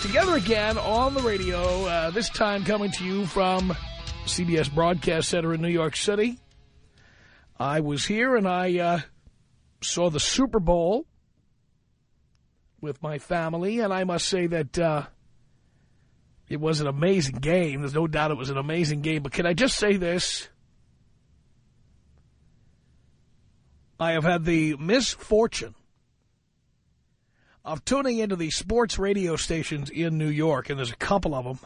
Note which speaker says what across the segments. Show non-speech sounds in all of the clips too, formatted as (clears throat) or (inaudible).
Speaker 1: together again on the radio, uh, this time coming to you from CBS Broadcast Center in New York City. I was here and I uh, saw the Super Bowl with my family, and I must say that uh, it was an amazing game. There's no doubt it was an amazing game, but can I just say this? I have had the misfortune of tuning into the sports radio stations in New York, and there's a couple of them,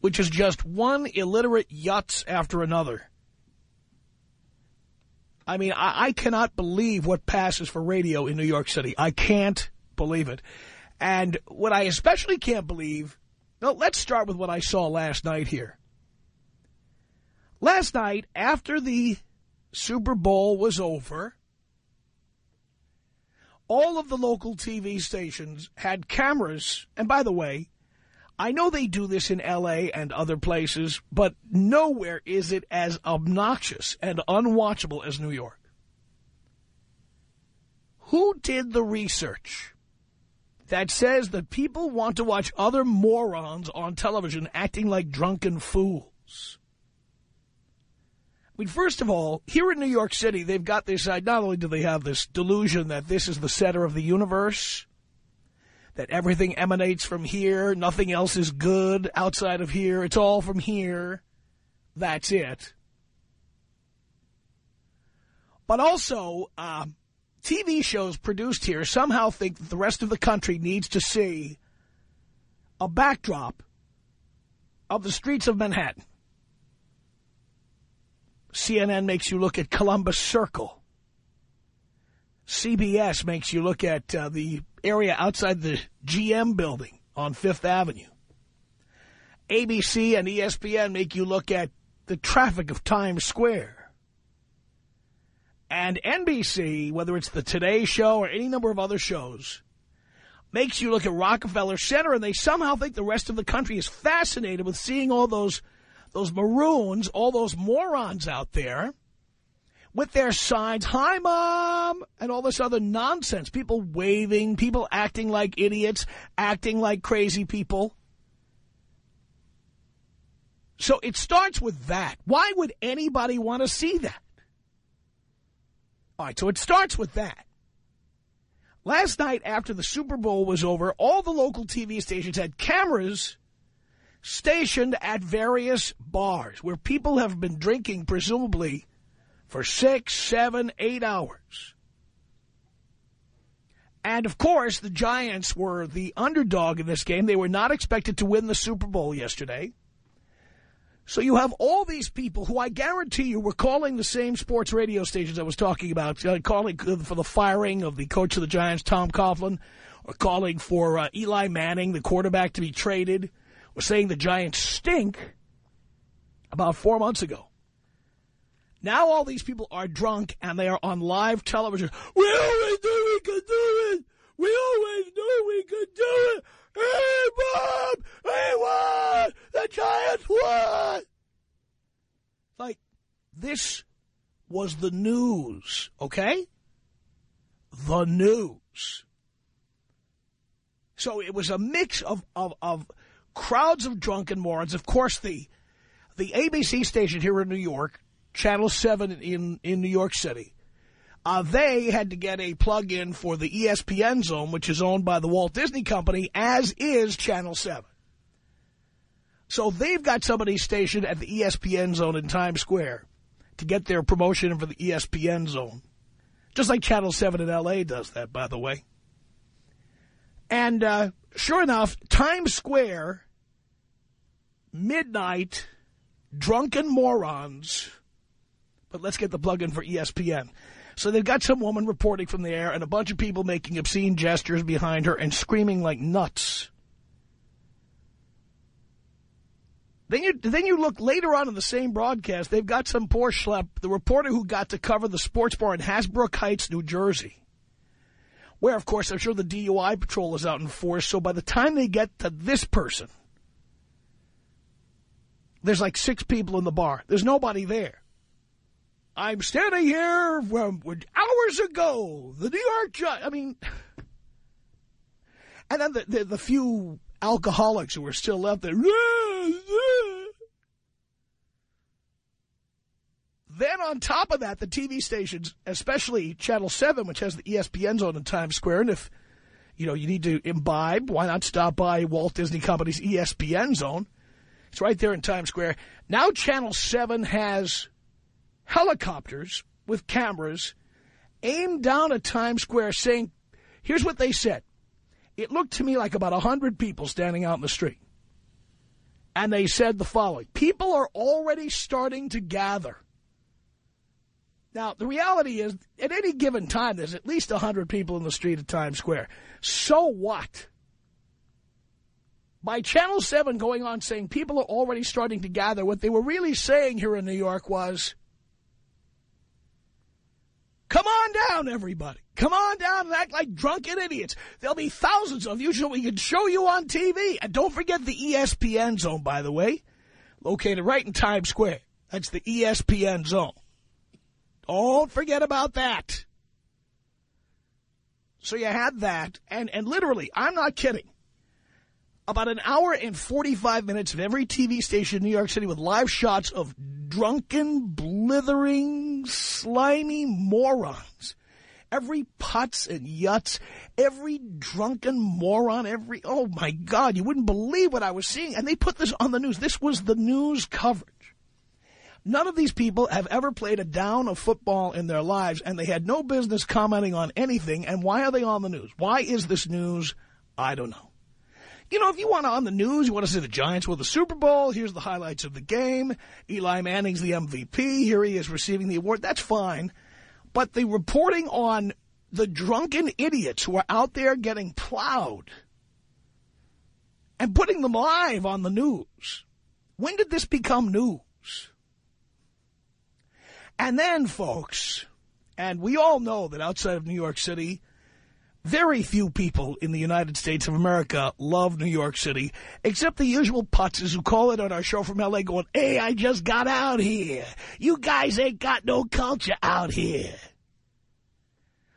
Speaker 1: which is just one illiterate yutz after another. I mean, I, I cannot believe what passes for radio in New York City. I can't believe it. And what I especially can't believe, no, let's start with what I saw last night here. Last night, after the Super Bowl was over, all of the local TV stations had cameras. And by the way, I know they do this in L.A. and other places, but nowhere is it as obnoxious and unwatchable as New York. Who did the research that says that people want to watch other morons on television acting like drunken fools? I mean, first of all, here in New York City, they've got this, uh, not only do they have this delusion that this is the center of the universe, that everything emanates from here, nothing else is good outside of here, it's all from here, that's it. But also, uh, TV shows produced here somehow think that the rest of the country needs to see a backdrop of the streets of Manhattan. CNN makes you look at Columbus Circle. CBS makes you look at uh, the area outside the GM building on Fifth Avenue. ABC and ESPN make you look at the traffic of Times Square. And NBC, whether it's the Today Show or any number of other shows, makes you look at Rockefeller Center, and they somehow think the rest of the country is fascinated with seeing all those those maroons, all those morons out there with their signs, hi, Mom, and all this other nonsense. People waving, people acting like idiots, acting like crazy people. So it starts with that. Why would anybody want to see that? All right, so it starts with that. Last night, after the Super Bowl was over, all the local TV stations had cameras stationed at various bars where people have been drinking, presumably, for six, seven, eight hours. And, of course, the Giants were the underdog in this game. They were not expected to win the Super Bowl yesterday. So you have all these people who I guarantee you were calling the same sports radio stations I was talking about, uh, calling for the firing of the coach of the Giants, Tom Coughlin, or calling for uh, Eli Manning, the quarterback, to be traded, was saying the Giants stink about four months ago. Now all these people are drunk and they are on live television. We always knew we could do it. We always knew we could do it. Hey, Bob! Hey, what? The Giants won! Like, this was the news, okay? The news. So it was a mix of, of, of crowds of drunken morons. Of course, the the ABC station here in New York, Channel 7 in, in New York City, uh, they had to get a plug-in for the ESPN zone, which is owned by the Walt Disney Company, as is Channel 7. So they've got somebody stationed at the ESPN zone in Times Square to get their promotion for the ESPN zone. Just like Channel 7 in L.A. does that, by the way. And uh, sure enough, Times Square, midnight, drunken morons. But let's get the plug-in for ESPN. So they've got some woman reporting from the air and a bunch of people making obscene gestures behind her and screaming like nuts. Then you then you look later on in the same broadcast, they've got some poor schlep, the reporter who got to cover the sports bar in Hasbrouck Heights, New Jersey, where, of course, I'm sure the DUI patrol is out in force, so by the time they get to this person, there's like six people in the bar. There's nobody there. I'm standing here from hours ago. The New York judge. I mean, and then the, the, the few alcoholics who are still left there. (laughs) Then on top of that, the TV stations, especially Channel 7, which has the ESPN zone in Times Square, and if, you know, you need to imbibe, why not stop by Walt Disney Company's ESPN zone? It's right there in Times Square. Now Channel 7 has helicopters with cameras aimed down at Times Square saying, here's what they said. It looked to me like about 100 people standing out in the street. And they said the following. People are already starting to gather. Now, the reality is, at any given time, there's at least 100 people in the street at Times Square. So what? By Channel 7 going on saying people are already starting to gather, what they were really saying here in New York was, Come on down, everybody. Come on down and act like drunken idiots. There'll be thousands of you so we can show you on TV. And don't forget the ESPN zone, by the way, located right in Times Square. That's the ESPN zone. Don't forget about that. So you had that, and, and literally, I'm not kidding, about an hour and 45 minutes of every TV station in New York City with live shots of drunken, blithering, slimy morons. Every putz and yuts, every drunken moron, every, oh my God, you wouldn't believe what I was seeing. And they put this on the news. This was the news coverage. None of these people have ever played a down of football in their lives, and they had no business commenting on anything. And why are they on the news? Why is this news? I don't know. You know, if you want to on the news, you want to see the Giants with the Super Bowl, here's the highlights of the game. Eli Manning's the MVP. Here he is receiving the award. That's fine. But the reporting on the drunken idiots who are out there getting plowed and putting them live on the news. When did this become news? And then, folks, and we all know that outside of New York City, very few people in the United States of America love New York City, except the usual putzes who call it on our show from L.A. going, hey, I just got out here. You guys ain't got no culture out here.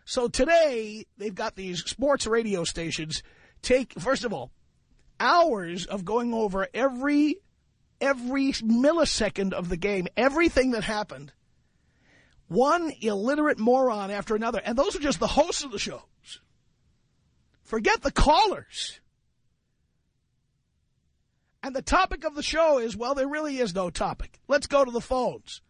Speaker 1: So today, they've got these sports radio stations take, first of all, hours of going over every every millisecond of the game, everything that happened. One illiterate moron after another. And those are just the hosts of the shows. Forget the callers. And the topic of the show is, well, there really is no topic. Let's go to the phones.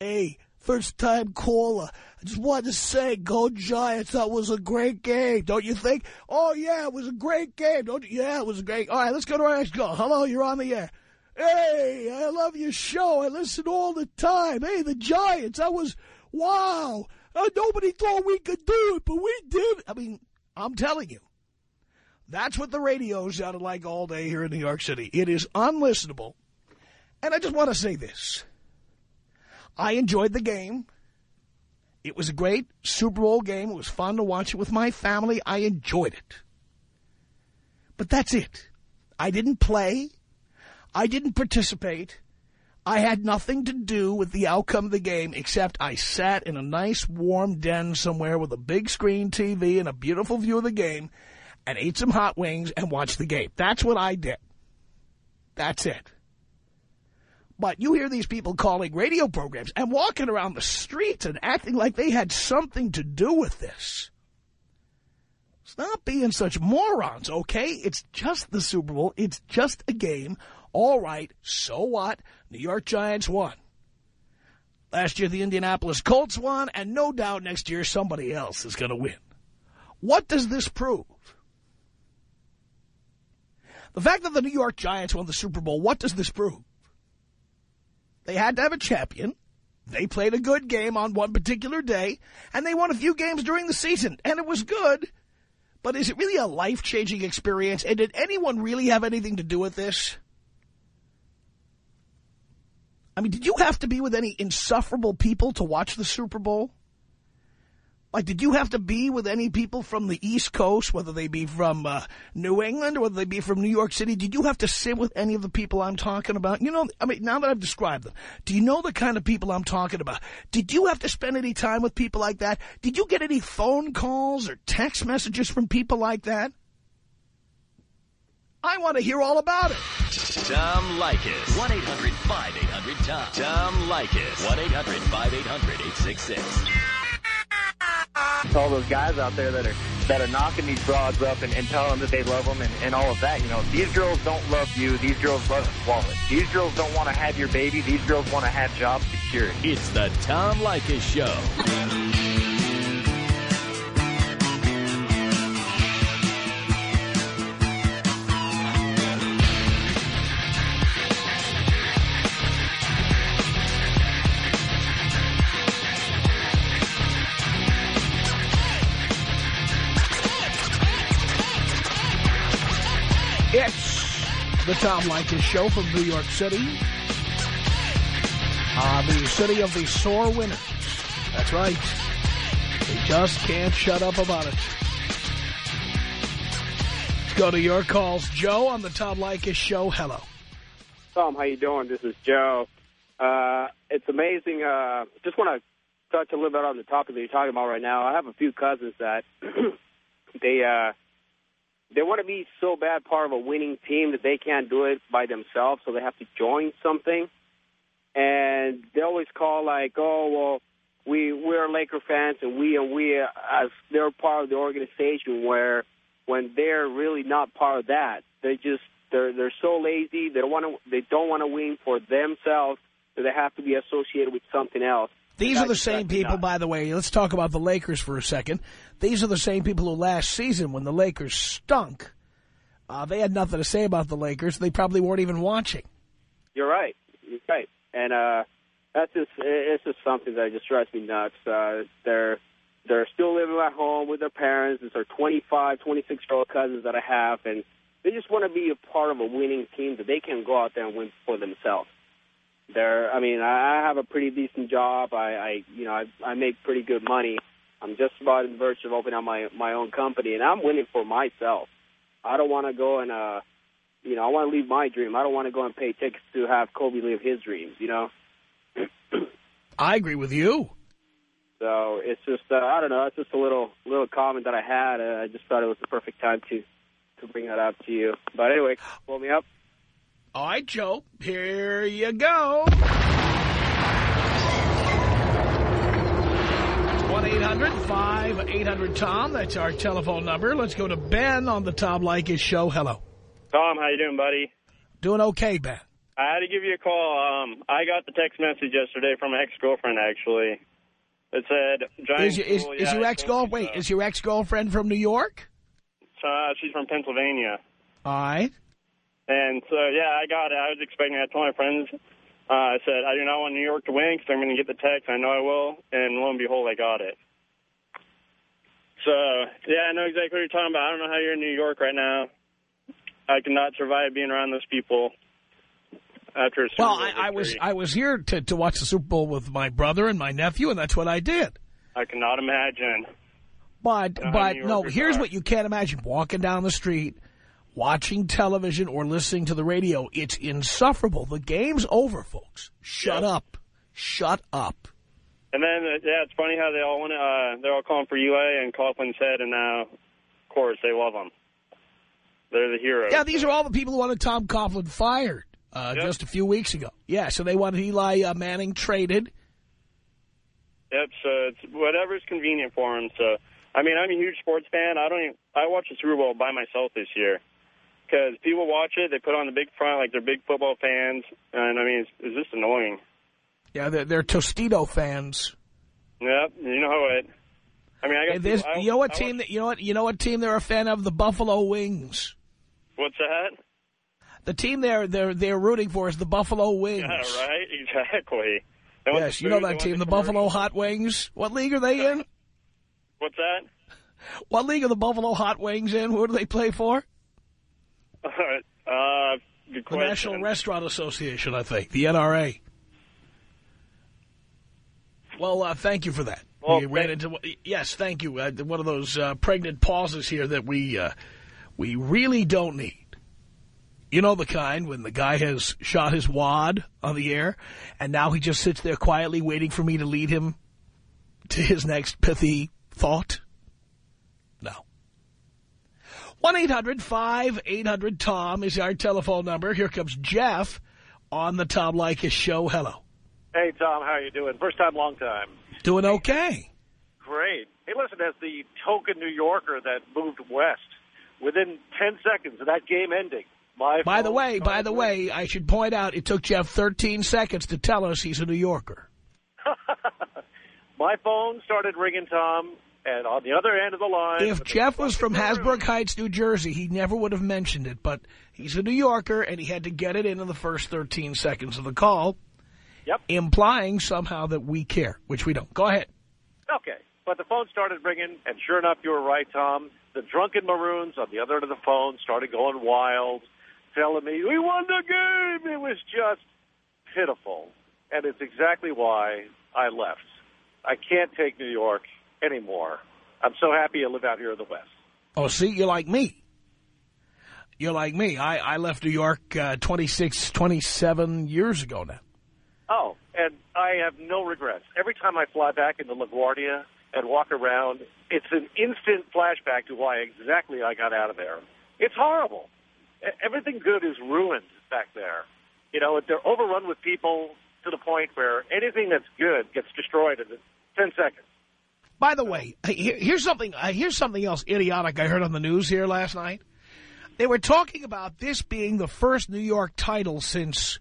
Speaker 1: Hey, first time caller. I just wanted to say, go Giants. That was a great game. Don't you think? Oh, yeah, it was a great game. Don't you? Yeah, it was a great. All right, let's go to our next call. Hello, you're on the air. Hey, I love your show. I listen all the time. Hey, the Giants. That was, wow. Uh, nobody thought we could do it, but we did. I mean, I'm telling you. That's what the radio sounded like all day here in New York City. It is unlistenable. And I just want to say this. I enjoyed the game. It was a great Super Bowl game. It was fun to watch it with my family. I enjoyed it. But that's it. I didn't play. I didn't participate. I had nothing to do with the outcome of the game except I sat in a nice warm den somewhere with a big screen TV and a beautiful view of the game and ate some hot wings and watched the game. That's what I did. That's it. But you hear these people calling radio programs and walking around the streets and acting like they had something to do with this. Stop being such morons, okay? It's just the Super Bowl. It's just a game. All right, so what? New York Giants won. Last year, the Indianapolis Colts won, and no doubt next year somebody else is going to win. What does this prove? The fact that the New York Giants won the Super Bowl, what does this prove? They had to have a champion. They played a good game on one particular day, and they won a few games during the season, and it was good. But is it really a life-changing experience? And did anyone really have anything to do with this? I mean, did you have to be with any insufferable people to watch the Super Bowl? Like, did you have to be with any people from the East Coast, whether they be from uh, New England or whether they be from New York City? Did you have to sit with any of the people I'm talking about? You know, I mean, now that I've described them, do you know the kind of people I'm talking about? Did you have to spend any time with people like that? Did you get any phone calls or text messages from people like that? I want to hear all about it.
Speaker 2: Tom Leykis. 1-800-5800-TOM. Tom Leykis. 1-800-5800-866
Speaker 3: all those guys out there that are that are knocking these broads up and, and telling them that they love them and, and all of that. You know, these girls don't love you. These girls love wallet. These girls don't want to have your baby. These girls want to have job security.
Speaker 2: It's the Tom Leykis Show.
Speaker 1: Tom Leykis Show from New York City. Uh, the city of the sore winners. That's right. They just can't shut up about it. Go to your calls. Joe on the Tom Leykis Show. Hello.
Speaker 4: Tom, how you doing? This is Joe. Uh, it's amazing. Uh, just want to touch a little bit on the topic that you're talking about right now. I have a few cousins that (clears throat) they uh, they want to be so bad part of a winning team that they can't do it by themselves, so they have to join something. And they always call like, oh well, we we're Laker fans, and we and we as they're part of the organization. Where when they're really not part of that, they just they're they're so lazy. They want to they don't want to win for themselves, so they have to be associated with something else.
Speaker 1: These are the same people, by the way. Let's talk about the Lakers for a second. These are the same people who last season, when the Lakers stunk, uh, they had nothing to say about the Lakers. They probably weren't even watching.
Speaker 4: You're right. You're right. And uh, that's just it's just something that just drives me nuts. Uh, they're they're still living at home with their parents. It's our 25, 26 year old cousins that I have, and they just want to be a part of a winning team that they can go out there and win for themselves. They're, I mean, I have a pretty decent job. I, I you know, I, I make pretty good money. I'm just about in the verge of opening up my my own company, and I'm winning for myself. I don't want to go and, uh, you know, I want to leave my dream. I don't want to go and pay tickets to have Kobe live his dreams. You know.
Speaker 1: I agree with you.
Speaker 4: So it's just, uh, I don't know. It's just a little little comment that I had. Uh, I just thought it was the perfect time to to bring that up to you. But anyway, pull me up.
Speaker 1: All right, Joe, here you go. 1-800-5800-TOM. That's our telephone number. Let's go to Ben on the Tom Leykis show. Hello.
Speaker 5: Tom, how you doing, buddy?
Speaker 1: Doing okay, Ben.
Speaker 5: I had to give you a call. Um, I got the text message yesterday from an ex-girlfriend, actually. It said, Giant
Speaker 1: Is, your- is, is
Speaker 5: yeah,
Speaker 1: your ex-girl,
Speaker 5: told you
Speaker 1: wait,
Speaker 5: so.
Speaker 1: is your ex-girlfriend from New York?
Speaker 5: Uh, she's from Pennsylvania.
Speaker 1: All right.
Speaker 5: And so, yeah, I got it. I was expecting it. I told my friends, uh, I said, I do not want New York to win because I'm going to get the text. I know I will. And lo and behold, I got it. So, yeah, I know exactly what you're talking about. I don't know how you're in New York right now. I cannot survive being around those people after a Super
Speaker 1: Well,
Speaker 5: Bowl
Speaker 1: I, I was. I was here to, to watch the Super Bowl with my brother and my nephew, and that's what I did.
Speaker 5: I cannot imagine.
Speaker 1: But but no, here's
Speaker 5: are.
Speaker 1: what you can't imagine: walking down the street, watching television or listening to the radio. It's insufferable. The game's over, folks. Shut
Speaker 5: Yep.
Speaker 1: up. Shut up.
Speaker 5: And then, uh, yeah, it's funny how they all want to, uh, they're all calling for UA and Coughlin's head, and now, of course, they love him. They're the heroes.
Speaker 1: Yeah, these are all the people who wanted Tom Coughlin fired. uh,
Speaker 5: Yep.
Speaker 1: just a few weeks ago. Yeah, so they wanted Eli uh, Manning traded.
Speaker 5: Yep. So it's whatever's convenient for him. So I mean, I'm a huge sports fan. I don't. Even, I watched the Super Bowl by myself this year because people watch it. They put on the big front like they're big football fans, and I mean, it's, it's just annoying.
Speaker 1: Yeah, they're, they're Tostito fans.
Speaker 5: Yep. You know it. I mean, I got.
Speaker 1: This,
Speaker 5: people- I-
Speaker 1: you know what
Speaker 5: I
Speaker 1: team?
Speaker 5: watch-
Speaker 1: That, you know what? You know what team they're a fan of? The Buffalo Wings.
Speaker 5: What's that?
Speaker 1: The team they're they're they're rooting for is the Buffalo Wings.
Speaker 5: Yeah, right. (laughs) Exactly. They
Speaker 1: Yes, you know
Speaker 5: food,
Speaker 1: that team, the
Speaker 5: commercials.
Speaker 1: Buffalo Hot Wings. What league are they in?
Speaker 5: What's that?
Speaker 1: What league are the Buffalo Hot Wings in? Who do they play for?
Speaker 5: Uh, good
Speaker 1: The. National Restaurant Association, I think, the NRA. Well, uh, thank you for that.
Speaker 5: Well,
Speaker 1: we ran into yes, thank you. Uh, one of those uh, pregnant pauses here that we uh, we really don't need. You know the kind when the guy has shot his wad on the air, and now he just sits there quietly waiting for me to lead him to his next pithy thought. No. 1-800-5800-TOM is our telephone number. Here comes Jeff on the Tom Leykis show. Hello.
Speaker 6: Hey, Tom, how you doing? First time, long time.
Speaker 1: Doing okay.
Speaker 6: Great. Hey, listen, as the token New Yorker that moved west, within 10 seconds of that game ending, my
Speaker 1: By the way, by the way, I should point out it took Jeff 13 seconds to tell us he's a New Yorker. (laughs)
Speaker 6: my phone started ringing, Tom, and on the other end of the line...
Speaker 1: If Jeff was from
Speaker 6: Hasbrouck
Speaker 1: Heights, New Jersey, he never would have mentioned it, but he's a New Yorker, and he had to get it in in the first 13 seconds of the call,
Speaker 6: Yep.
Speaker 1: implying somehow that we care, which we don't. Go ahead.
Speaker 6: Okay. But the phone started ringing, and sure enough, you were right, Tom. The drunken Maroons on the other end of the phone started going wild, telling me, we won the game. It was just pitiful. And it's exactly why I left. I can't take New York anymore. I'm so happy I live out here in the West.
Speaker 1: Oh, see, you're like me. You're like me. I, I left New York uh, 26, 27 years ago now.
Speaker 6: Oh, and I have no regrets. Every time I fly back into LaGuardia and walk around, it's an instant flashback to why exactly I got out of there. It's horrible. Everything good is ruined back there. You know, they're overrun with people to the point where anything that's good gets destroyed in 10 seconds.
Speaker 1: By the way, here's something. uh, Here's something else idiotic I heard on the news here last night. They were talking about this being the first New York title since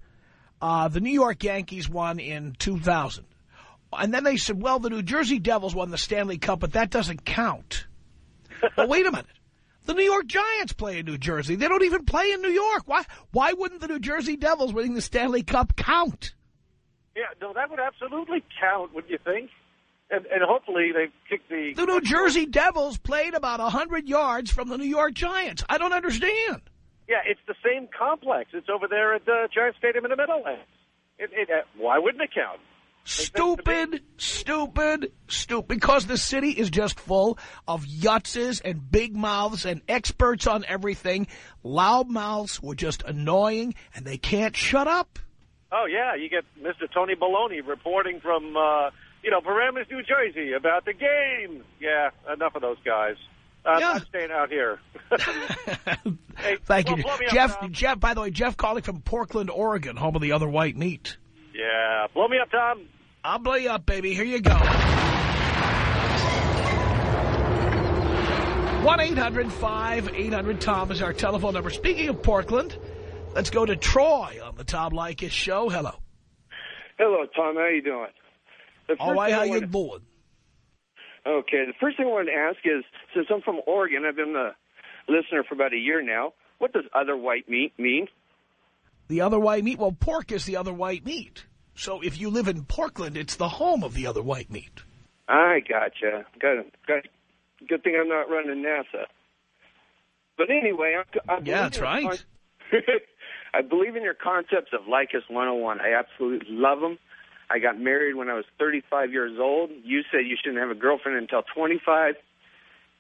Speaker 1: uh, the New York Yankees won in 2000. And then they said, well, the New Jersey Devils won the Stanley Cup, but that doesn't count. (laughs) well, wait a minute. The New York Giants play in New Jersey. They don't even play in New York. Why, why wouldn't the New Jersey Devils winning the Stanley Cup count?
Speaker 6: Yeah, no, that would absolutely count, wouldn't you think? And, and hopefully they kick the...
Speaker 1: The New Jersey Devils played about 100 yards from the New York Giants. I don't understand.
Speaker 6: Yeah, it's the same complex. It's over there at the Giants Stadium in the Meadowlands. It, it, uh, why wouldn't it count?
Speaker 1: Stupid, stupid, stupid. Because the city is just full of yutzes and big mouths and experts on everything. Loud mouths were just annoying, and they can't shut up.
Speaker 6: Oh, yeah, you get Mr. Tony Baloney reporting from, uh, you know, Paramus, New Jersey about the game. Yeah, enough of those guys. Uh,
Speaker 1: Yeah.
Speaker 6: I'm staying out here. (laughs) Hey,
Speaker 1: Thank
Speaker 6: well,
Speaker 1: you,
Speaker 6: blow me up,
Speaker 1: Jeff. Jeff. By the way, Jeff calling from Portland, Oregon, home of the other white meat.
Speaker 6: yeah, blow me up, Tom.
Speaker 1: I'll blow you up, baby. Here you go. 1-800-5800-TOM is our telephone number. Speaking of Portland, let's go to Troy on the Tom Leykis show. Hello.
Speaker 7: Hello, Tom. How you doing?
Speaker 1: All right, how you doing?
Speaker 7: Okay. The first thing I wanted to ask is, since I'm from Oregon, I've been a listener for about a year now. What does other white meat mean?
Speaker 1: The other white meat? Well, pork is the other white meat. So if you live in Portland, it's the home of the other white meat.
Speaker 7: I gotcha. Got got. Good thing I'm not running NASA. But anyway, I, I
Speaker 1: Yeah, that's right. (laughs)
Speaker 7: I believe in your concepts of Leykis 101. I absolutely love them. I got married when I was 35 years old. You said you shouldn't have a girlfriend until 25.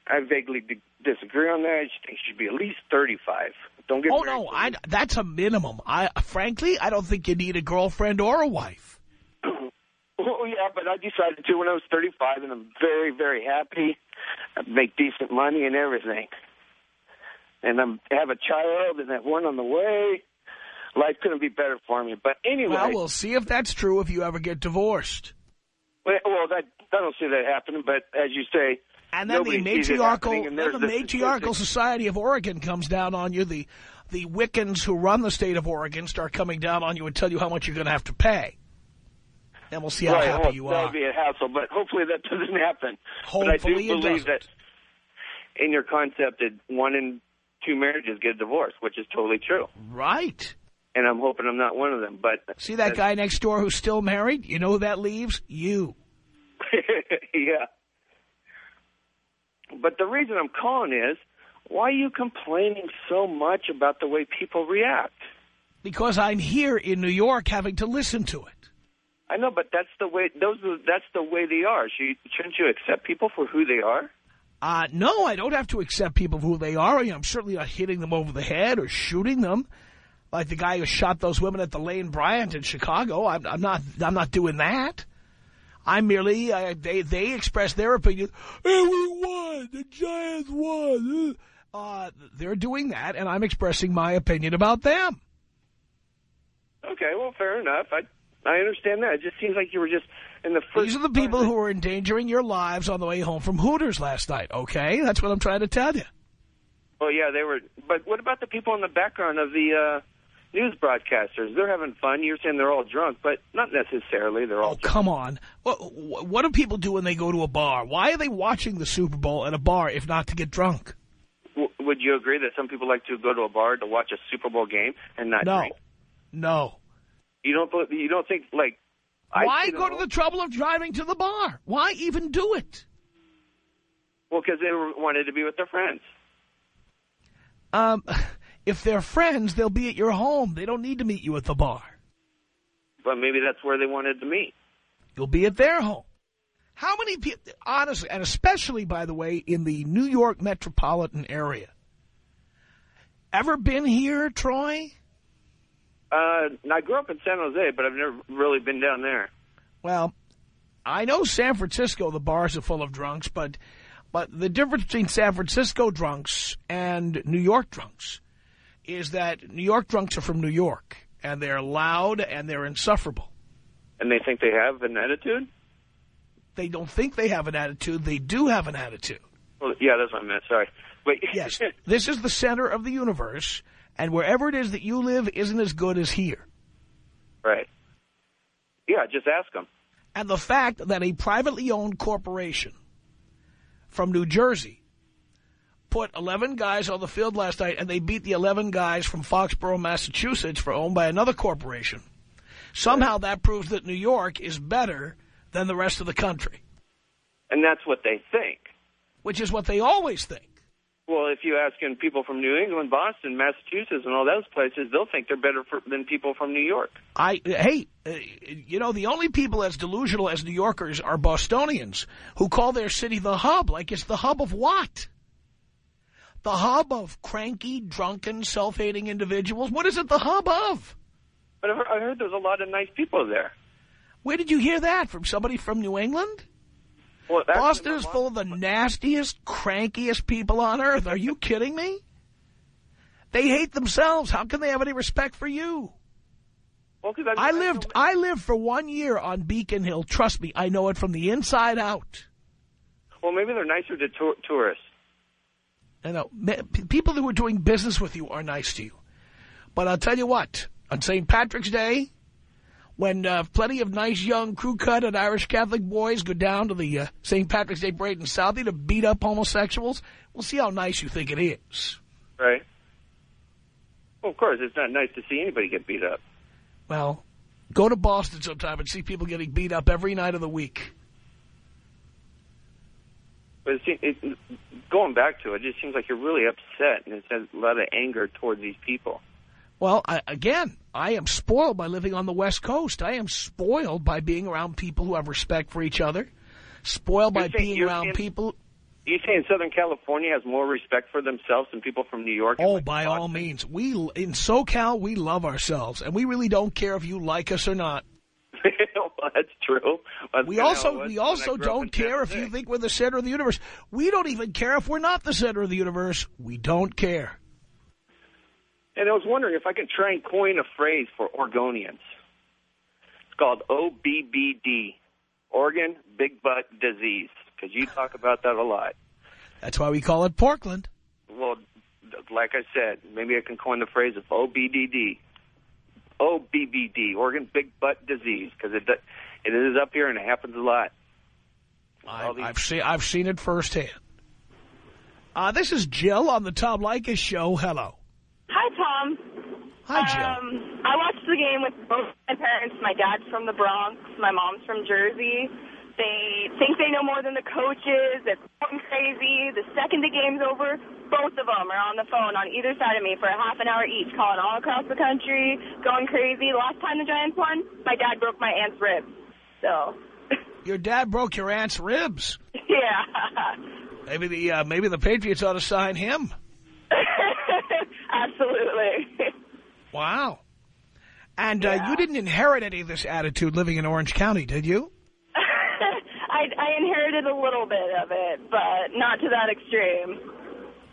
Speaker 7: I vaguely d- disagree on that. I think she should be at least 35. Don't get
Speaker 1: Oh, no, I, that's a minimum. I Frankly, I don't think you need a girlfriend or a wife.
Speaker 7: Well, (clears throat) oh, yeah, but I decided to when I was 35, and I'm very, very happy. I make decent money and everything. And I'm I have a child and have one on the way. Life couldn't be better for me. But anyway,
Speaker 1: Well, we'll see if that's true if you ever get divorced.
Speaker 7: well, well, that I don't see that happening. But as you say,
Speaker 1: And then
Speaker 7: nobody
Speaker 1: the matriarchal,
Speaker 7: and
Speaker 1: the matriarchal society of Oregon comes down on you. The the Wiccans who run the state of Oregon start coming down on you and tell you how much you're going to have to pay. And we'll see how
Speaker 7: right,
Speaker 1: happy
Speaker 7: well,
Speaker 1: you
Speaker 7: that
Speaker 1: are.
Speaker 7: would be a hassle, but hopefully that (laughs) doesn't happen. but I do
Speaker 1: Hopefully
Speaker 7: believe that in your concept that one in two marriages get divorced, which is totally true.
Speaker 1: Right.
Speaker 7: And I'm hoping I'm not one of them. But
Speaker 1: See that guy next door who's still married? You know who that leaves? You. (laughs)
Speaker 7: yeah. But the reason I'm calling is, why are you complaining so much about the way people react?
Speaker 1: Because I'm here in New York having to listen to it.
Speaker 7: I know, but that's the way. Those are, that's the way they are. Should- Shouldn't you accept people for who they are?
Speaker 1: Uh, no, I don't have to accept people for who they are. I'm certainly not hitting them over the head or shooting them. Like the guy who shot those women at the Lane Bryant in Chicago. I'm, I'm not, I'm not doing that. I'm merely, uh, they, they express their opinion. Hey, we won. The Giants won. Uh, they're doing that, and I'm expressing my opinion about them.
Speaker 7: Okay, well, fair enough. I I understand that. It just seems like you were just in the first.
Speaker 1: These are the people who are endangering your lives on the way home from Hooters last night, okay? That's what I'm trying to tell you.
Speaker 7: Oh yeah, they were. But what about the people in the background of the uh, news broadcasters? They're having fun. You're saying they're all drunk, but not necessarily. They're all.
Speaker 1: Oh, come on. What, what do people do when they go to a bar? Why are they watching the Super Bowl at a bar if not to get drunk?
Speaker 7: W- would you agree that some people like to go to a bar to watch a Super Bowl game and not
Speaker 1: No.
Speaker 7: drink?
Speaker 1: No.
Speaker 7: You don't. You don't think like.
Speaker 1: Why go to the trouble of driving to the bar? Why even do it?
Speaker 7: Well, because they wanted to be with their friends.
Speaker 1: Um, if they're friends, they'll be at your home. They don't need to meet you at the bar.
Speaker 7: But maybe that's where they wanted to meet.
Speaker 1: You'll be at their home. How many people, honestly, and especially, by the way, in the New York metropolitan area, ever been here, Troy?
Speaker 7: Uh, I grew up in San Jose, but I've never really been down there.
Speaker 1: Well, I know San Francisco, the bars are full of drunks, but but the difference between San Francisco drunks and New York drunks is that New York drunks are from New York, and they're loud and they're insufferable.
Speaker 7: And they think they have an attitude?
Speaker 1: They don't think they have an attitude. They do have an attitude.
Speaker 7: Well, yeah, that's what I meant. Sorry. But (laughs)
Speaker 1: Yes, this is the center of the universe, and wherever it is that you live isn't as good as here.
Speaker 7: right. Yeah, just ask them.
Speaker 1: And the fact that a privately owned corporation from New Jersey put 11 guys on the field last night and they beat the 11 guys from Foxborough, Massachusetts for owned by another corporation. Somehow that proves that New York is better than the rest of the country,
Speaker 7: And that's what they think.
Speaker 1: which is what they always think.
Speaker 7: Well, if you ask in people from New England, Boston, Massachusetts, and all those places, they'll think they're better for, than people from New York.
Speaker 1: I hey, uh, you know, the only people as delusional as New Yorkers are Bostonians who call their city the hub, like it's the hub of what? The hub of cranky, drunken, self-hating individuals? What is it the hub of?
Speaker 7: But I've heard, there's a lot of nice people there.
Speaker 1: Where did you hear that? From somebody from New England?
Speaker 7: Well,
Speaker 1: Boston is full of the nastiest, crankiest people on earth. Are you kidding me? They hate themselves. How can they have any respect for you?
Speaker 7: Well, 'cause
Speaker 1: I lived I lived for one year on Beacon Hill. Trust me, I know it from the inside out.
Speaker 7: Well, maybe they're nicer to tour- tourists.
Speaker 1: I know people who are doing business with you are nice to you. But I'll tell you what, on St. Patrick's Day, when uh, plenty of nice young crew cut and Irish Catholic boys go down to the uh, St. Patrick's Day parade in Southie to beat up homosexuals, we'll see how nice you think it is.
Speaker 7: Right. Well, of course, it's not nice to see anybody get beat up.
Speaker 1: Well, go to Boston sometime and see people getting beat up every night of the week.
Speaker 7: But it, seems- it, going back to it, it just seems like you're really upset, and it it's a lot of anger towards these people.
Speaker 1: Well, I, again, I am spoiled by living on the West Coast. I am spoiled by being around people who have respect for each other. Spoiled by
Speaker 7: You're saying-
Speaker 1: being around
Speaker 7: saying-
Speaker 1: people.
Speaker 7: You saying Southern California has more respect for themselves than people from New York?
Speaker 1: Oh,
Speaker 7: like
Speaker 1: by all means. We In SoCal, we love ourselves. And we really don't care if you like us or not. (laughs)
Speaker 7: well, that's true. That's
Speaker 1: We also we also
Speaker 7: grew up in
Speaker 1: don't care if you think we're the center of the universe. We don't even care if we're not the center of the universe. We don't care.
Speaker 7: And I was wondering if I could try and coin a phrase for Oregonians. It's called OBBD, Oregon Big Butt Disease, because you talk about that a lot.
Speaker 1: That's why we call it Portland.
Speaker 7: Well, like I said, maybe I can coin the phrase of OBDD. OBBD, Oregon Big Butt Disease, because it, it is up here and it happens a lot.
Speaker 1: I, I've seen I've seen it firsthand. Uh, this is Jill on the Tom Leykis show. Hello.
Speaker 8: Hi, Tom.
Speaker 1: Hi, Jill.
Speaker 8: Um, I watched the game with both my parents. My dad's from the Bronx. My mom's from Jersey. They think they know more than the coaches. They're going crazy. The second the game's over, both of them are on the phone on either side of me for a half an hour each, calling all across the country, going crazy. Last time the Giants won, my dad broke my aunt's ribs. So. (laughs)
Speaker 1: Your dad broke your aunt's ribs.
Speaker 8: Yeah. (laughs)
Speaker 1: Maybe the uh, maybe the Patriots ought to sign him. (laughs)
Speaker 8: Absolutely.
Speaker 1: Wow. And uh, you didn't inherit any of this attitude living in Orange County, did you?
Speaker 8: I, I inherited a little bit of it, but not to that extreme.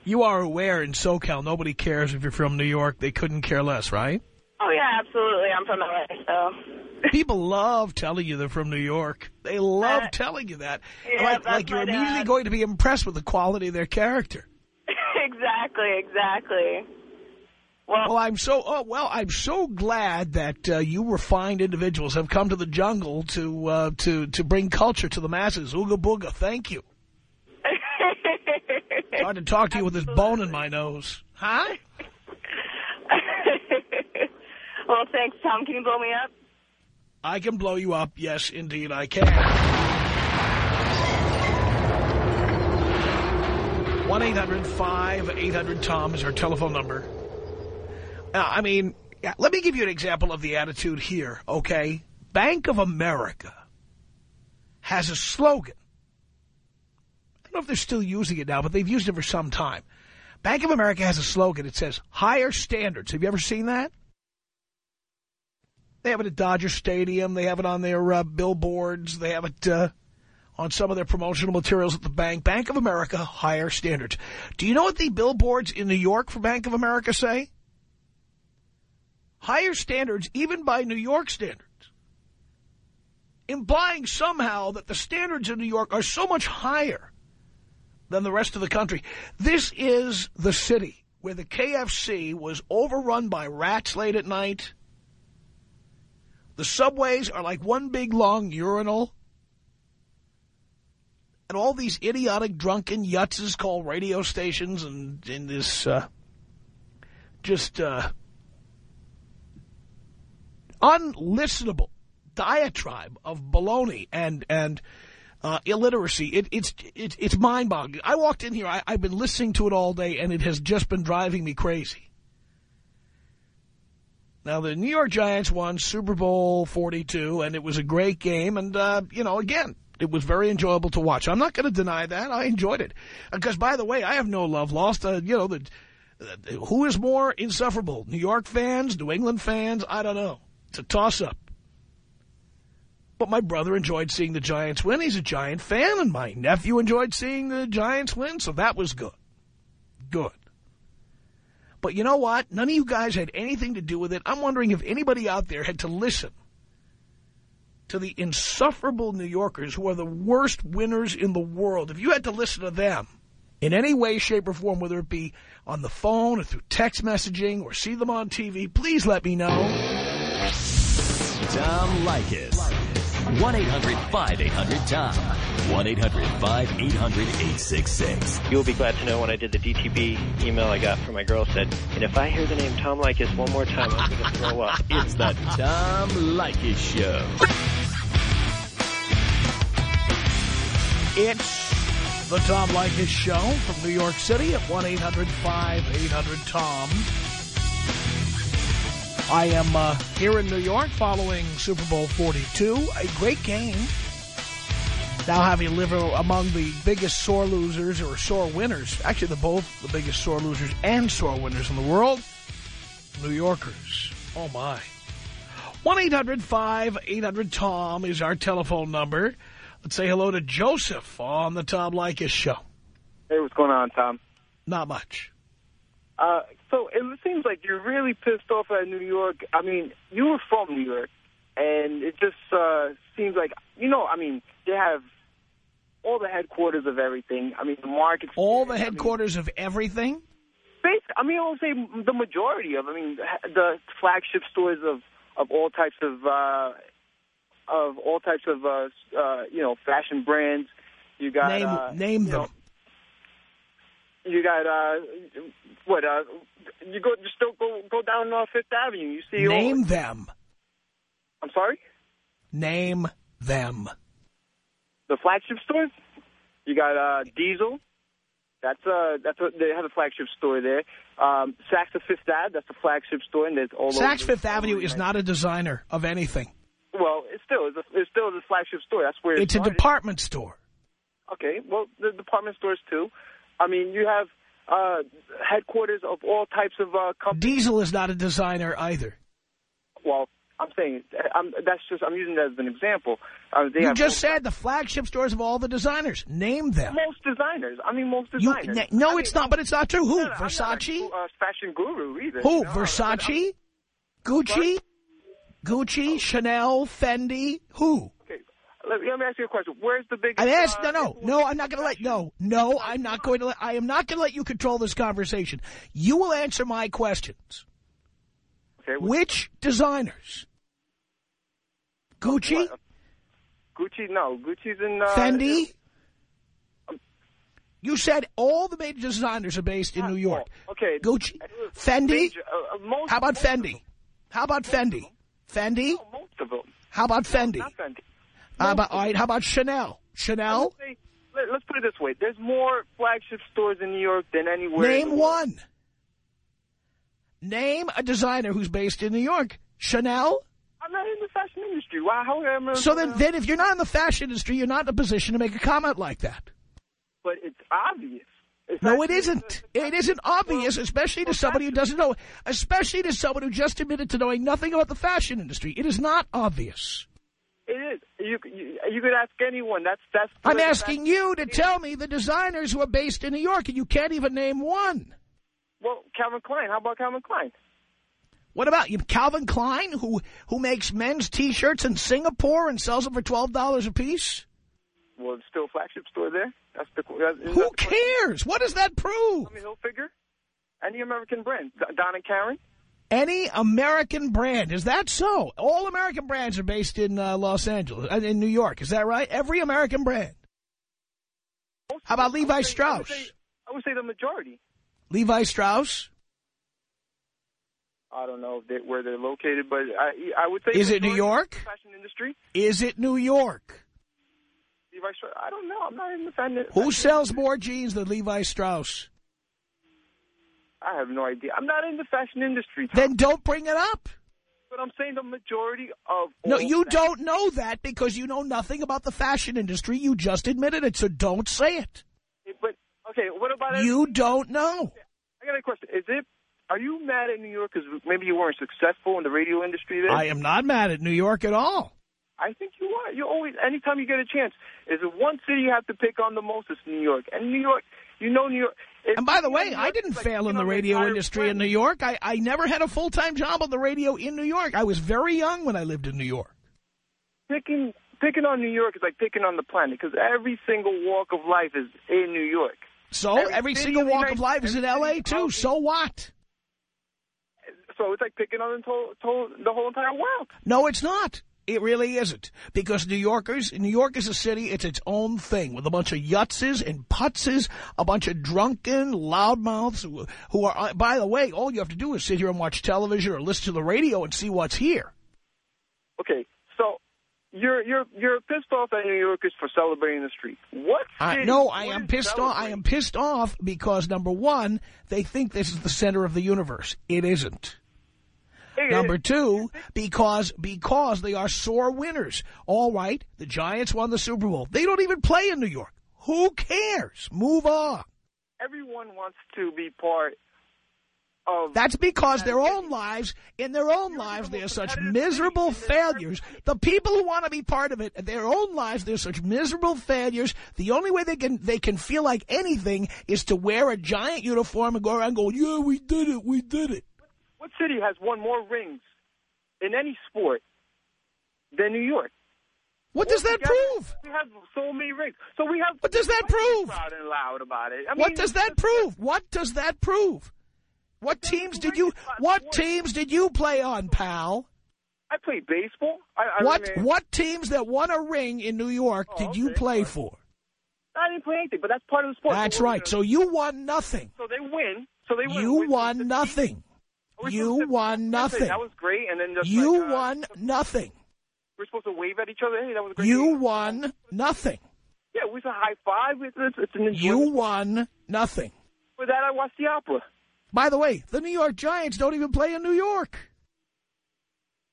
Speaker 1: You are aware in SoCal nobody cares if you're from New York. They couldn't care less, right?
Speaker 8: Oh, yeah, absolutely. I'm from LA, so.
Speaker 1: People love telling you they're from New York. They love
Speaker 8: Uh,
Speaker 1: telling you that.
Speaker 8: yeah,
Speaker 1: like, like you're immediately
Speaker 8: dad.
Speaker 1: going to be impressed with the quality of their character. (laughs)
Speaker 8: exactly, exactly. Well,
Speaker 1: Well, I'm so oh well. I'm so glad that uh, you refined individuals have come to the jungle to uh, to to bring culture to the masses. Ooga booga. Thank you. Hard to talk to you with this bone in my nose, huh? (laughs)
Speaker 8: well, thanks, Tom. Can you blow me up?
Speaker 1: I can blow you up. Yes, indeed, I can. One eight hundred five eight hundred Tom is our telephone number. Now, I mean, yeah, let me give you an example of the attitude here, okay? Bank of America has a slogan. I don't know if they're still using it now, but they've used it for some time. Bank of America has a slogan. It says, higher standards. Have you ever seen that? They have it at Dodger Stadium. They have it on their uh, billboards. They have it uh, on some of their promotional materials at the bank. Bank of America, higher standards. Do you know what the billboards in New York for Bank of America say? Higher standards, even by New York standards. Implying somehow that the standards in New York are so much higher than the rest of the country. This is the city where the KFC was overrun by rats late at night. The subways are like one big long urinal. And all these idiotic drunken yutzes call radio stations and in this uh, just uh, unlistenable diatribe of baloney and and uh, illiteracy. It, it's it, it's mind-boggling. I walked in here. I, I've been listening to it all day, and it has just been driving me crazy. Now, the New York Giants won Super Bowl 42, and it was a great game. And, uh, you know, again, it was very enjoyable to watch. I'm not going to deny that. I enjoyed it. Because, by the way, I have no love lost. Uh, you know, the, uh, who is more insufferable? New York fans, New England fans? I don't know. It's a toss-up. But my brother enjoyed seeing the Giants win. He's a Giant fan, and my nephew enjoyed seeing the Giants win, so that was good. Good. But you know what? None of you guys had anything to do with it. I'm wondering if anybody out there had to listen to the insufferable New Yorkers who are the worst winners in the world. If you had to listen to them in any way, shape, or form, whether it be on the phone or through text messaging or see them on TV, please let me know.
Speaker 2: Tom Leykis. 1-800-5800-TOM. 1-800-5800-866.
Speaker 9: You'll be glad to know when I did the DTB email I got from my girl said, and if I hear the name Tom Leykis one more time, I'm going to throw up. (laughs)
Speaker 2: It's the Tom Leykis Show.
Speaker 1: It's the Tom Leykis Show from New York City at 1-800-5800-TOM. I am uh, here in New York following Super Bowl 42, a great game. Now having lived among the biggest sore losers or sore winners, actually they're both the biggest sore losers and sore winners in the world, New Yorkers. Oh, my. 1-800-5800-TOM is our telephone number. Let's say hello to Joseph on the Tom Leykis Show.
Speaker 10: Hey, what's going on, Tom?
Speaker 1: Not much.
Speaker 10: Uh, so it seems like you're really pissed off at New York. I mean, you were from New York, and it just uh, seems like, you know, I mean, they have all the headquarters of everything. I mean, the markets.
Speaker 1: All the headquarters I mean, of everything?
Speaker 10: Basic, I mean, I would say the majority of, I mean, the flagship stores of, of all types of, uh, of all types of, uh, uh, you know, fashion brands. You got,
Speaker 1: name,
Speaker 10: uh,
Speaker 1: name them.
Speaker 10: Know, you got uh, what? Uh, you go just don't go go down uh, Fifth Avenue. You see
Speaker 1: name
Speaker 10: all,
Speaker 1: them.
Speaker 10: I'm sorry.
Speaker 1: Name them.
Speaker 10: The flagship stores. You got uh, Diesel. That's uh that's what they have a flagship store there. Um, Saks of Fifth Ave. That's the flagship store, and there's all.
Speaker 1: Saks Fifth Avenue is not a designer of anything.
Speaker 10: Well, it's still it's, a, it's still the flagship store. That's where
Speaker 1: it's
Speaker 10: a
Speaker 1: department store.
Speaker 10: Okay, well, the department stores too. I mean, you have uh, headquarters of all types of uh, companies.
Speaker 1: Diesel is not a designer either.
Speaker 10: Well, I'm saying I'm, that's just I'm using that as an example. Uh,
Speaker 1: you just said the flagship stores of all the designers. Name them.
Speaker 10: Most designers. I mean, most designers.
Speaker 1: You, no,
Speaker 10: I
Speaker 1: it's
Speaker 10: mean,
Speaker 1: not. But it's not true. Who?
Speaker 10: No, no,
Speaker 1: Versace?
Speaker 10: A, uh, fashion guru either.
Speaker 1: Who?
Speaker 10: No,
Speaker 1: Versace? Gucci? Gucci? Chanel? Fendi? Who?
Speaker 10: Let, let me ask you a question. Where's the biggest?
Speaker 1: I asked.
Speaker 10: Uh,
Speaker 1: no, no, no. I'm not going to let. No, no. I'm not going to. Let, I am not going to let you control this conversation. You will answer my questions.
Speaker 10: Okay.
Speaker 1: Which designers? Gucci?
Speaker 10: What? Gucci? No. Gucci's in. Uh,
Speaker 1: Fendi? You said all the major designers are based in New York.
Speaker 10: Okay.
Speaker 1: Gucci? Fendi?
Speaker 10: Major, uh, most,
Speaker 1: How about Fendi? How about Fendi? Fendi?
Speaker 10: No, most of them.
Speaker 1: How about Fendi?
Speaker 10: Not Fendi.
Speaker 1: How about, all right, how about Chanel? Chanel?
Speaker 10: Say, let, us put it this way. There's more flagship stores in New York than anywhere.
Speaker 1: Name one. Name a designer who's based in New York. Chanel?
Speaker 10: I'm not in the fashion industry. Why? How am I?
Speaker 1: So then, then if you're not in the fashion industry, you're not in a position to make a comment like that.
Speaker 10: But it's obvious. It's
Speaker 1: no, it isn't. It isn't obvious, especially to somebody who doesn't know, especially to someone who just admitted to knowing nothing about the fashion industry. It is not obvious.
Speaker 10: It is. You, you, you could ask anyone. That's that's.
Speaker 1: I'm asking you to tell me the designers who are based in New York, and you can't even name one.
Speaker 10: Well, Calvin Klein. How about Calvin Klein?
Speaker 1: What about you, Calvin Klein, who who makes men's T-shirts in Singapore and sells them for twelve dollars a piece?
Speaker 10: Well, it's still a flagship store there. That's the. That's,
Speaker 1: Who cares? What does that prove?
Speaker 10: Tommy Hilfiger, any American brand, Donna Karan.
Speaker 1: Any American brand. Is that so? All American brands are based in uh, Los Angeles, uh, in New York. Is that right? Every American brand. How about Levi Strauss?
Speaker 10: I would, say, I would say the majority.
Speaker 1: Levi Strauss?
Speaker 10: I don't know they, where they're located, but I, I would say...
Speaker 1: Is it New York?
Speaker 10: Fashion industry.
Speaker 1: Is it New York?
Speaker 10: Levi Strauss. I don't know. I'm not in the fashion
Speaker 1: Who sells more jeans than Levi Strauss?
Speaker 10: I have no idea. I'm not in the fashion industry. Tom.
Speaker 1: Then don't bring it up.
Speaker 10: But I'm saying the majority of...
Speaker 1: No, you don't know that because you know nothing about the fashion industry. You just admitted it, so don't say it.
Speaker 10: But, okay, what about...
Speaker 1: You don't know.
Speaker 10: I got a question. Is it... Are you mad at New York because maybe you weren't successful in the radio industry there?
Speaker 1: I am not mad at New York at all.
Speaker 10: I think you are. You always, anytime you get a chance, is it one city you have to pick on the most? It's New York. And New York, you know New York.
Speaker 1: And by the way, I didn't fail in the radio industry in New York. I, I never had a full-time job on the radio in New York. I was very young when I lived in New York.
Speaker 10: Picking picking on New York is like picking on the planet because every single walk of life is in New York.
Speaker 1: So every, every single walk of life is in L.A. too. So what?
Speaker 10: So it's like picking on the whole, the whole entire world.
Speaker 1: No, it's not. It really isn't. Because New Yorkers, New York is a city, it's its own thing with a bunch of yutzes and putzes, a bunch of drunken loudmouths who, who are, uh, by the way, all you have to do is sit here and watch television or listen to the radio and see what's here.
Speaker 10: Okay, so you're you're you're pissed off at New Yorkers for celebrating the street. What?
Speaker 1: I, no, I am pissed off. I am pissed off because number one, they think this is the center of the universe. It isn't. Number two, because because they are sore winners. All right, the Giants won the Super Bowl. They don't even play in New York. Who cares? Move on.
Speaker 10: Everyone wants to be part of...
Speaker 1: That's because their own lives, in their own lives, they're such miserable failures. The people who want to be part of it, in their own lives, they're such miserable failures. The only way they can they can feel like anything is to wear a giant uniform and go around going, yeah, we did it, we did it.
Speaker 10: What city has won more rings in any sport than New York?
Speaker 1: What does that
Speaker 10: Together,
Speaker 1: prove?
Speaker 10: We have so many rings. So we have...
Speaker 1: What does that prove?
Speaker 10: Proud and loud about it. I mean,
Speaker 1: What does that prove? What does that prove? What teams did you what teams did you play on, pal?
Speaker 10: I played baseball. I, I
Speaker 1: What
Speaker 10: mean,
Speaker 1: what teams that won a ring in New York
Speaker 10: Oh,
Speaker 1: did you
Speaker 10: okay,
Speaker 1: play
Speaker 10: fine.
Speaker 1: for?
Speaker 10: I didn't play anything, but that's part of the sport.
Speaker 1: That's
Speaker 10: So
Speaker 1: right.
Speaker 10: gonna-
Speaker 1: So you won nothing.
Speaker 10: So they win. So they win.
Speaker 1: You
Speaker 10: We're
Speaker 1: won nothing. You won nothing.
Speaker 10: That was great. And then just
Speaker 1: You
Speaker 10: like, uh,
Speaker 1: won nothing.
Speaker 10: We're supposed to wave at each other. Hey, that was great.
Speaker 1: You
Speaker 10: game.
Speaker 1: won nothing.
Speaker 10: Yeah, we said high five. It's, it's an
Speaker 1: You won nothing.
Speaker 10: For that, I watched the opera.
Speaker 1: By the way, the New York Giants don't even play in New York.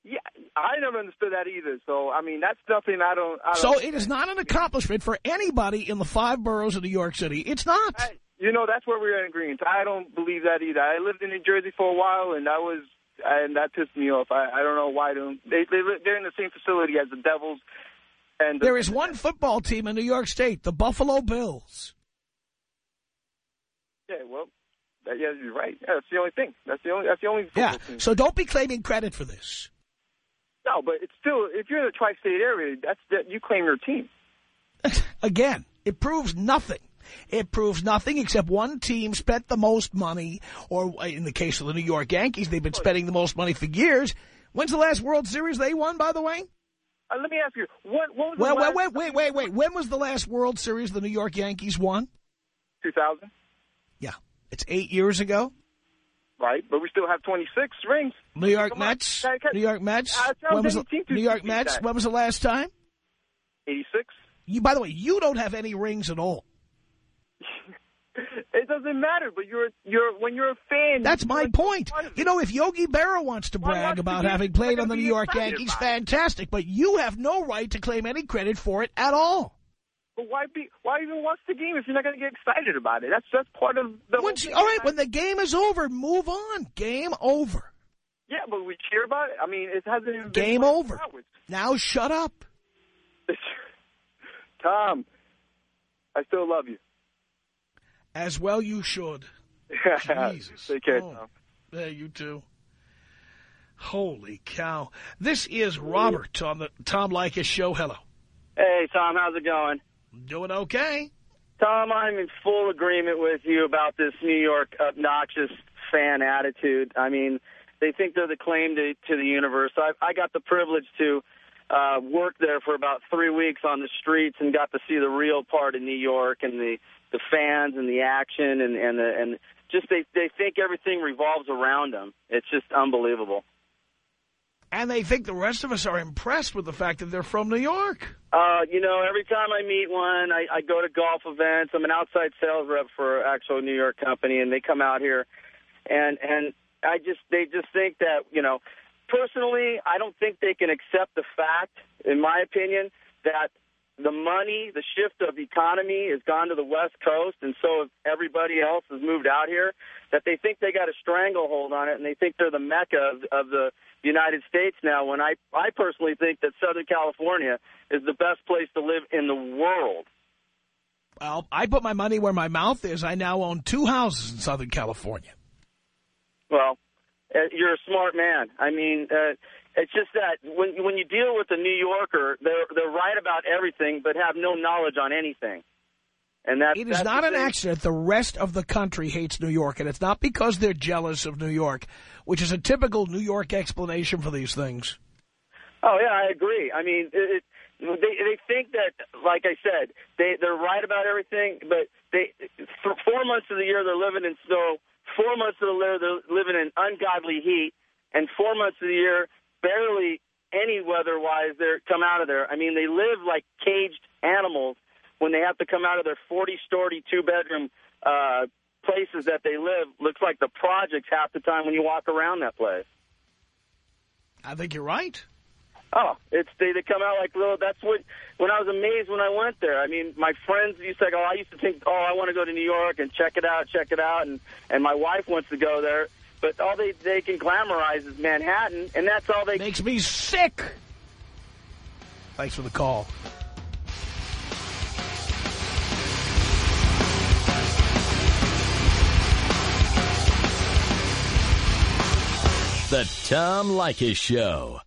Speaker 10: Yeah, I never understood that either. So I mean, that's nothing I don't. I don't
Speaker 1: So it is not an accomplishment for anybody in the five boroughs of New York City. It's not.
Speaker 10: I, you know, that's where we're in agreement. I don't believe that either. I lived in New Jersey for a while, and that was and that pissed me off. I, I don't know why they don't. they, they they're in the same facility as the Devils. And the,
Speaker 1: There is one football team in New York State, the Buffalo Bills.
Speaker 10: Yeah, well, that, yeah, you're right. Yeah, that's the only thing. That's the only. That's the only. football
Speaker 1: Yeah.
Speaker 10: team.
Speaker 1: So don't be claiming credit for this.
Speaker 10: No, but it's still. If you're in the tri-state area, that's that you claim your team. (laughs)
Speaker 1: Again, it proves nothing. It proves nothing except one team spent the most money, or in the case of the New York Yankees, they've been spending the most money for years. When's the last World Series they won, by the way?
Speaker 10: Uh, let me ask you, what, what was
Speaker 1: Well,
Speaker 10: the
Speaker 1: wait, wait, wait, wait, wait. When was the last World Series the New York Yankees won?
Speaker 10: 2000,
Speaker 1: Yeah, it's eight years ago.
Speaker 10: right? But we still have 26 rings.
Speaker 1: New York
Speaker 10: Come.
Speaker 1: Mets.
Speaker 10: Can-
Speaker 1: New York Mets. When was the,
Speaker 10: any team to
Speaker 1: New York Mets?
Speaker 10: that.
Speaker 1: When was the last time?
Speaker 10: 86.
Speaker 1: You, by the way, you don't have any rings at all.
Speaker 10: It doesn't matter, but you're you're when you're a fan.
Speaker 1: That's my point.
Speaker 10: part of it.
Speaker 1: You know, if Yogi Berra wants to brag about
Speaker 10: game?
Speaker 1: having played on the New York Yankees, fantastic. But you have no right to claim any credit for it at all.
Speaker 10: But why be why even watch the game if you're not going to get excited about it? That's that's part of the.
Speaker 1: Once, all right, when the game is over, move on. Game over.
Speaker 10: yeah, but we cheer about it. I mean, it hasn't even been
Speaker 1: Game over.
Speaker 10: hours.
Speaker 1: Now shut up. (laughs)
Speaker 10: Tom, I still love you.
Speaker 1: As well you should. (laughs) Jesus.
Speaker 10: Take care,
Speaker 1: Oh.
Speaker 10: Tom.
Speaker 1: Yeah, you too. Holy cow. This is Robert on the Tom Leykis show. Hello.
Speaker 11: Hey, Tom, how's it going?
Speaker 1: Doing okay?
Speaker 11: Tom, I'm in full agreement with you about this New York obnoxious fan attitude. I mean, they think they're the claim to, to the universe. I, I got the privilege to uh, work there for about three weeks on the streets and got to see the real part of New York and the the fans and the action and and the, and just they they think everything revolves around them. It's just unbelievable.
Speaker 1: And they think the rest of us are impressed with the fact that they're from New York.
Speaker 11: Uh, you know, every time I meet one, I, I go to golf events. I'm an outside sales rep for an actual New York company, and they come out here, and and I just they just think that you know, personally, I don't think they can accept the fact, in my opinion, that the money, the shift of economy has gone to the West Coast, and so everybody else has moved out here. That they think they got a stranglehold on it, and they think they're the mecca of, of the United States now. When I, I personally think that Southern California is the best place to live in the world.
Speaker 1: Well, I put my money where my mouth is. I now own two houses in Southern California.
Speaker 11: Well, uh, you're a smart man. I mean, uh, it's just that when when you deal with a New Yorker, they're they're right about everything, but have no knowledge on anything. And that
Speaker 1: It is not an accident. The rest of the country hates New York, and it's not because they're jealous of New York, which is a typical New York explanation for these things.
Speaker 11: Oh yeah, I agree. I mean, it, it, they they think that, like I said, they they're right about everything, but they for four months of the year they're living in snow, four months of the year they're living in ungodly heat, and four months of the year barely any weather-wise they come out of there. I mean, they live like caged animals when they have to come out of their 40-story two-bedroom uh, places that they live. Looks like the projects half the time when you walk around that place.
Speaker 1: I think you're right.
Speaker 11: Oh, it's they, they come out like little. That's what when I was amazed when I went there. I mean, my friends used to go. I used to think, oh, I want to go to New York and check it out, check it out, and and my wife wants to go there. But all they they can glamorize is Manhattan, and that's all they
Speaker 1: makes me sick. Thanks for the call.
Speaker 2: The Tom Leykis Show.